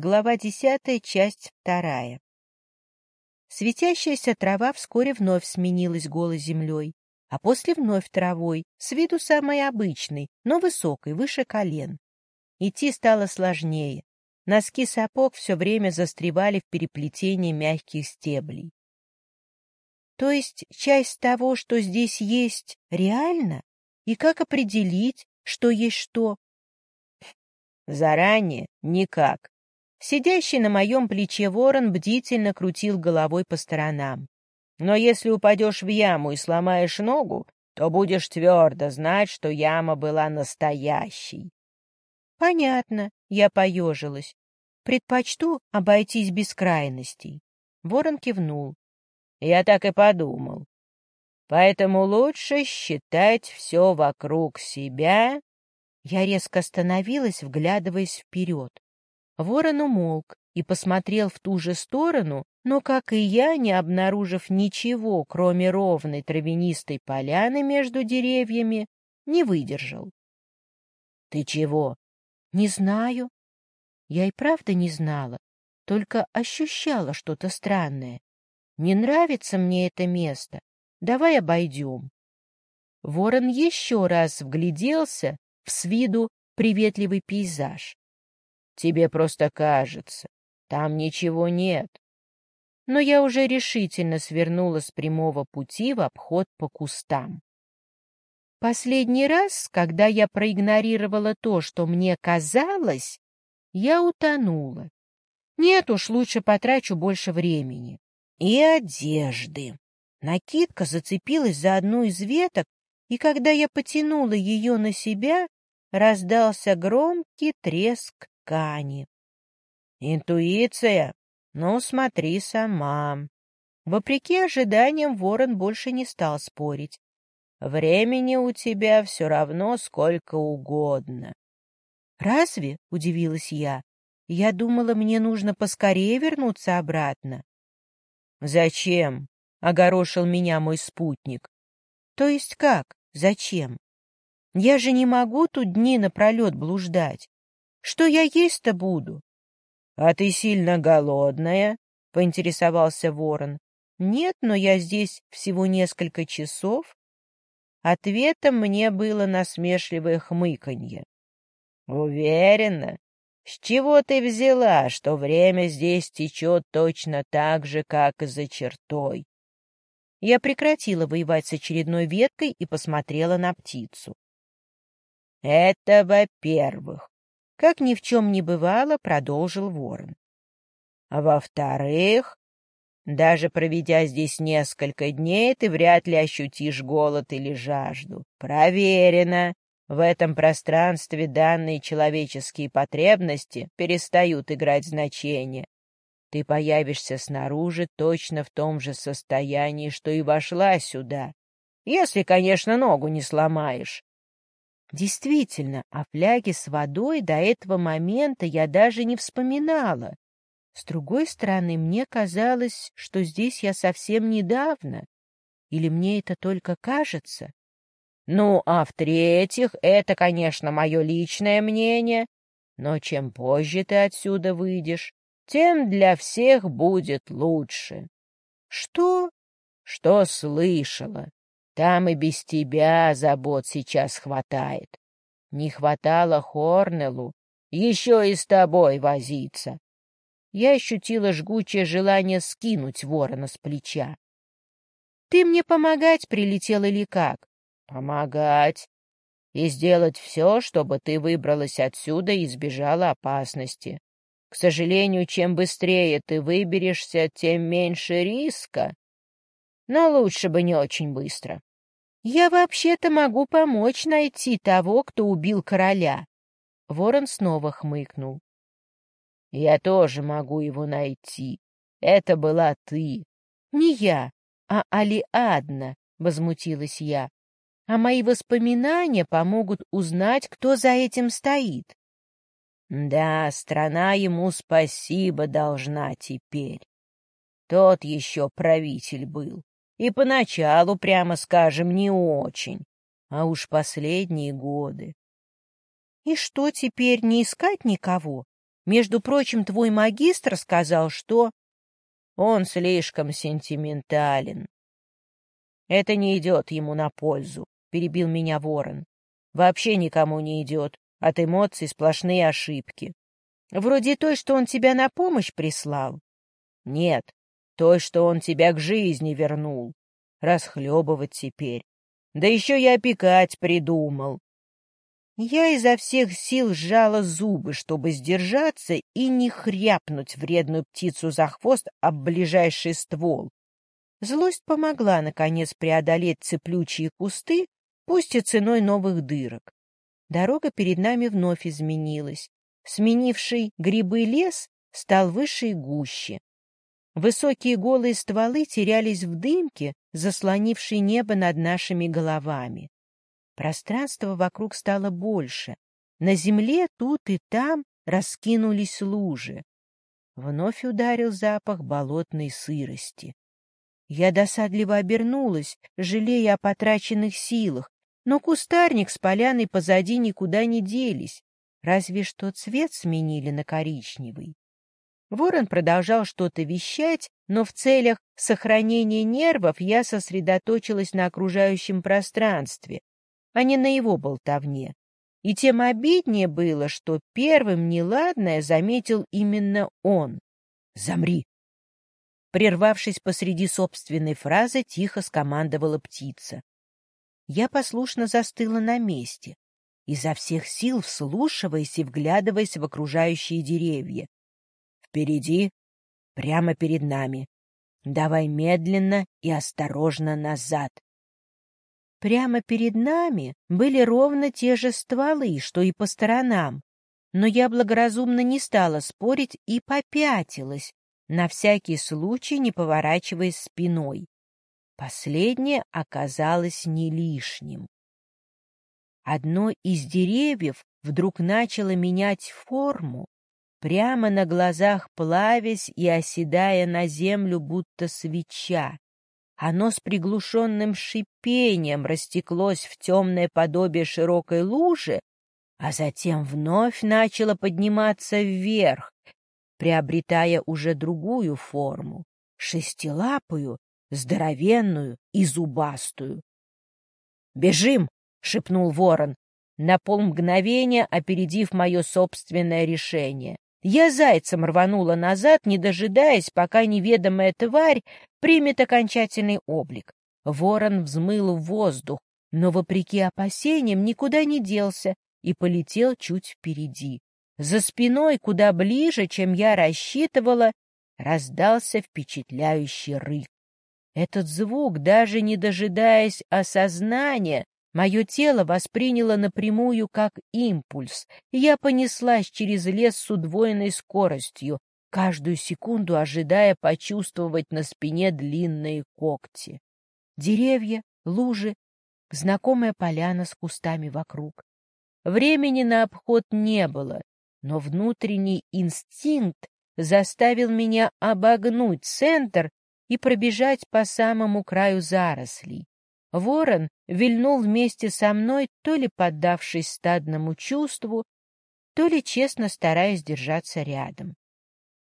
Глава десятая, часть вторая. Светящаяся трава вскоре вновь сменилась голой землей, а после вновь травой, с виду самой обычной, но высокой, выше колен. Идти стало сложнее. Носки сапог все время застревали в переплетении мягких стеблей. То есть часть того, что здесь есть, реально? И как определить, что есть что? Заранее никак. Сидящий на моем плече ворон бдительно крутил головой по сторонам. Но если упадешь в яму и сломаешь ногу, то будешь твердо знать, что яма была настоящей. Понятно, я поежилась. Предпочту обойтись без крайностей. Ворон кивнул. Я так и подумал. Поэтому лучше считать все вокруг себя. Я резко остановилась, вглядываясь вперед. Ворон умолк и посмотрел в ту же сторону, но, как и я, не обнаружив ничего, кроме ровной травянистой поляны между деревьями, не выдержал. — Ты чего? — Не знаю. Я и правда не знала, только ощущала что-то странное. Не нравится мне это место. Давай обойдем. Ворон еще раз вгляделся в с виду приветливый пейзаж. Тебе просто кажется. Там ничего нет. Но я уже решительно свернула с прямого пути в обход по кустам. Последний раз, когда я проигнорировала то, что мне казалось, я утонула. Нет уж, лучше потрачу больше времени. И одежды. Накидка зацепилась за одну из веток, и когда я потянула ее на себя, раздался громкий треск ткани. Интуиция? Ну, смотри сама. Вопреки ожиданиям, ворон больше не стал спорить. Времени у тебя все равно сколько угодно. «Разве?» — удивилась я. «Я думала, мне нужно поскорее вернуться обратно». «Зачем?» — огорошил меня мой спутник. «То есть как? Зачем? Я же не могу тут дни напролет блуждать. Что я есть-то буду? — А ты сильно голодная? — поинтересовался ворон. — Нет, но я здесь всего несколько часов. Ответом мне было насмешливое хмыканье. — Уверена? С чего ты взяла, что время здесь течет точно так же, как и за чертой? Я прекратила воевать с очередной веткой и посмотрела на птицу. — Это во-первых. Как ни в чем не бывало, продолжил ворон. А во-вторых, даже проведя здесь несколько дней, ты вряд ли ощутишь голод или жажду. Проверено. В этом пространстве данные человеческие потребности перестают играть значение. Ты появишься снаружи точно в том же состоянии, что и вошла сюда. Если, конечно, ногу не сломаешь. Действительно, о фляге с водой до этого момента я даже не вспоминала. С другой стороны, мне казалось, что здесь я совсем недавно. Или мне это только кажется? Ну, а в-третьих, это, конечно, мое личное мнение, но чем позже ты отсюда выйдешь, тем для всех будет лучше. Что? Что слышала? Там и без тебя забот сейчас хватает. Не хватало Хорнелу еще и с тобой возиться. Я ощутила жгучее желание скинуть ворона с плеча. — Ты мне помогать прилетел или как? — Помогать. И сделать все, чтобы ты выбралась отсюда и избежала опасности. К сожалению, чем быстрее ты выберешься, тем меньше риска. Но лучше бы не очень быстро. «Я вообще-то могу помочь найти того, кто убил короля». Ворон снова хмыкнул. «Я тоже могу его найти. Это была ты». «Не я, а Алиадна», — возмутилась я. «А мои воспоминания помогут узнать, кто за этим стоит». «Да, страна ему спасибо должна теперь. Тот еще правитель был. И поначалу, прямо скажем, не очень. А уж последние годы. И что теперь, не искать никого? Между прочим, твой магистр сказал, что... Он слишком сентиментален. Это не идет ему на пользу, — перебил меня ворон. Вообще никому не идет. От эмоций сплошные ошибки. Вроде той, что он тебя на помощь прислал. Нет, той, что он тебя к жизни вернул. Расхлебывать теперь. Да еще и опекать придумал. Я изо всех сил сжала зубы, чтобы сдержаться и не хряпнуть вредную птицу за хвост об ближайший ствол. Злость помогла, наконец, преодолеть цеплючие кусты, пусть и ценой новых дырок. Дорога перед нами вновь изменилась. Сменивший грибы лес стал выше и гуще. Высокие голые стволы терялись в дымке, заслонившей небо над нашими головами. Пространство вокруг стало больше. На земле тут и там раскинулись лужи. Вновь ударил запах болотной сырости. Я досадливо обернулась, жалея о потраченных силах, но кустарник с поляной позади никуда не делись, разве что цвет сменили на коричневый. Ворон продолжал что-то вещать, но в целях сохранения нервов я сосредоточилась на окружающем пространстве, а не на его болтовне. И тем обиднее было, что первым неладное заметил именно он. «Замри!» Прервавшись посреди собственной фразы, тихо скомандовала птица. Я послушно застыла на месте, изо всех сил вслушиваясь и вглядываясь в окружающие деревья. Впереди, прямо перед нами. Давай медленно и осторожно назад. Прямо перед нами были ровно те же стволы, что и по сторонам, но я благоразумно не стала спорить и попятилась, на всякий случай не поворачиваясь спиной. Последнее оказалось не лишним. Одно из деревьев вдруг начало менять форму, прямо на глазах плавясь и оседая на землю, будто свеча. Оно с приглушенным шипением растеклось в темное подобие широкой лужи, а затем вновь начало подниматься вверх, приобретая уже другую форму, шестилапую, здоровенную и зубастую. «Бежим!» — шепнул ворон, на полмгновения опередив мое собственное решение. Я зайцем рванула назад, не дожидаясь, пока неведомая тварь примет окончательный облик. Ворон взмыл в воздух, но, вопреки опасениям, никуда не делся и полетел чуть впереди. За спиной, куда ближе, чем я рассчитывала, раздался впечатляющий рык. Этот звук, даже не дожидаясь осознания, мое тело восприняло напрямую как импульс, я понеслась через лес с удвоенной скоростью, каждую секунду ожидая почувствовать на спине длинные когти. Деревья, лужи, знакомая поляна с кустами вокруг. Времени на обход не было, но внутренний инстинкт заставил меня обогнуть центр и пробежать по самому краю зарослей. Ворон вильнул вместе со мной, то ли поддавшись стадному чувству, то ли честно стараясь держаться рядом.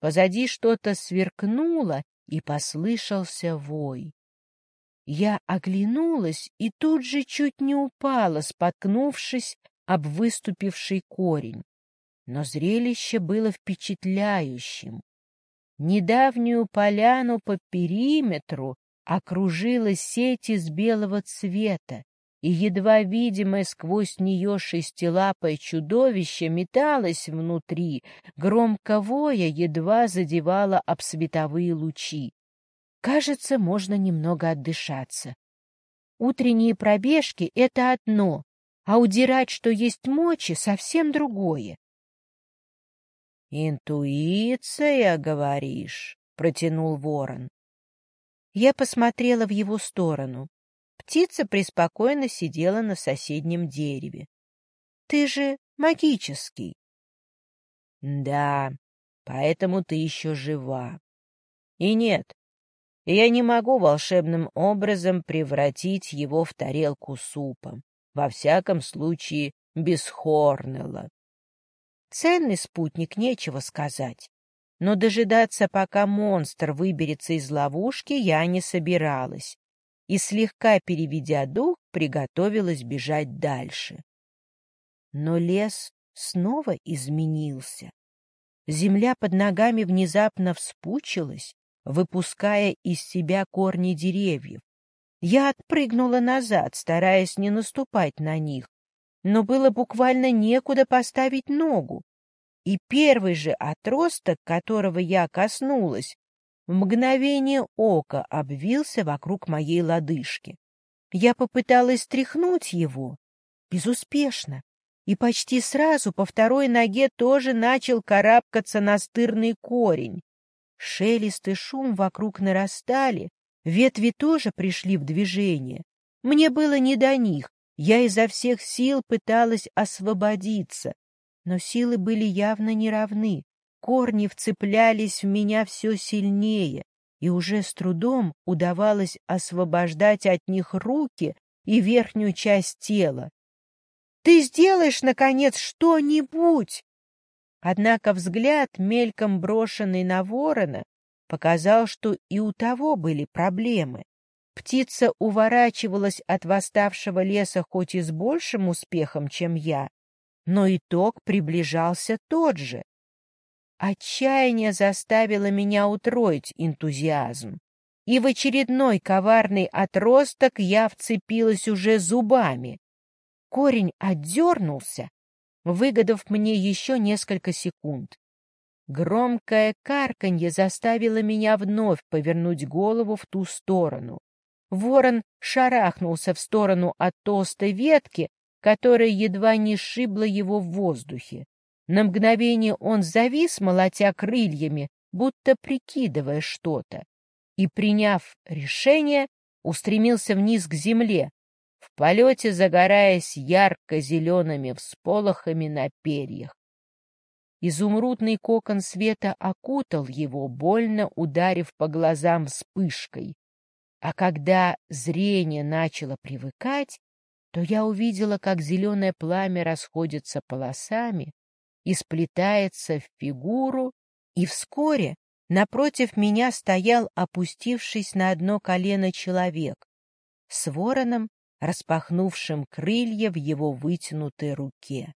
Позади что-то сверкнуло, и послышался вой. Я оглянулась и тут же чуть не упала, споткнувшись об выступивший корень но зрелище было впечатляющим. Недавнюю поляну по периметру окружила сеть из белого цвета, и едва видимое сквозь нее шестилапое чудовище металось внутри, громко воя едва задевало об световые лучи. Кажется, можно немного отдышаться. Утренние пробежки — это одно, а удирать, что есть мочи, совсем другое. «Интуиция, говоришь?» — протянул ворон. Я посмотрела в его сторону. Птица преспокойно сидела на соседнем дереве. «Ты же магический». «Да, поэтому ты еще жива. И нет, я не могу волшебным образом превратить его в тарелку супа, во всяком случае без Хорнелла. Ценный спутник, нечего сказать. Но дожидаться, пока монстр выберется из ловушки, я не собиралась. И, слегка переведя дух, приготовилась бежать дальше. Но лес снова изменился. Земля под ногами внезапно вспучилась, выпуская из себя корни деревьев. Я отпрыгнула назад, стараясь не наступать на них, но было буквально некуда поставить ногу. И первый же отросток, которого я коснулась, в мгновение ока обвился вокруг моей лодыжки. Я попыталась стряхнуть его. Безуспешно. И почти сразу по второй ноге тоже начал карабкаться настырный корень. Шелест и шум вокруг нарастали, ветви тоже пришли в движение. Мне было не до них, я изо всех сил пыталась освободиться, но силы были явно неравны. Корни вцеплялись в меня все сильнее, и уже с трудом удавалось освобождать от них руки и верхнюю часть тела. «Ты сделаешь, наконец, что-нибудь!» Однако взгляд, мельком брошенный на ворона, показал, что и у того были проблемы. Птица уворачивалась от восставшего леса хоть и с большим успехом, чем я, но итог приближался тот же. Отчаяние заставило меня утроить энтузиазм, и в очередной коварный отросток я вцепилась уже зубами. Корень отдернулся, выгодав мне еще несколько секунд. Громкое карканье заставило меня вновь повернуть голову в ту сторону. Ворон шарахнулся в сторону от толстой ветки, которая едва не сшибла его в воздухе. На мгновение он завис, молотя крыльями, будто прикидывая что-то, и, приняв решение, устремился вниз к земле, в полете загораясь ярко-зелеными всполохами на перьях. Изумрудный кокон света окутал его, больно ударив по глазам вспышкой. А когда зрение начало привыкать, то я увидела, как зеленое пламя расходится полосами и сплетается в фигуру, и вскоре напротив меня стоял опустившись на одно колено человек с вороном, распахнувшим крылья в его вытянутой руке.